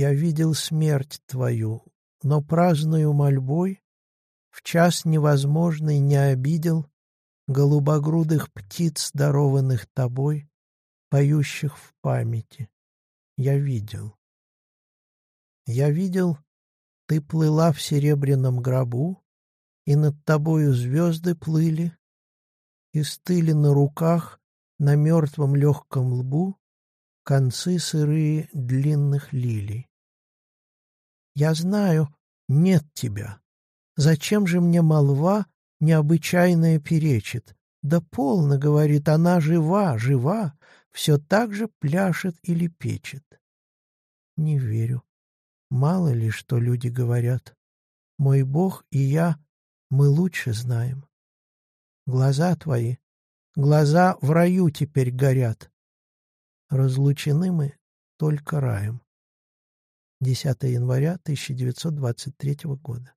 Я видел смерть твою, но праздную мольбой В час невозможный не обидел Голубогрудых птиц, дарованных тобой, Поющих в памяти. Я видел. Я видел, ты плыла в серебряном гробу, И над тобою звезды плыли, И стыли на руках, на мертвом легком лбу, Концы сырые длинных лилий. Я знаю, нет тебя. Зачем же мне молва необычайная перечит? Да полно, говорит, она жива, жива, все так же пляшет или печет. Не верю. Мало ли, что люди говорят. Мой Бог и я, мы лучше знаем. Глаза твои, глаза в раю теперь горят. Разлучены мы только раем. 10 января 1923 года.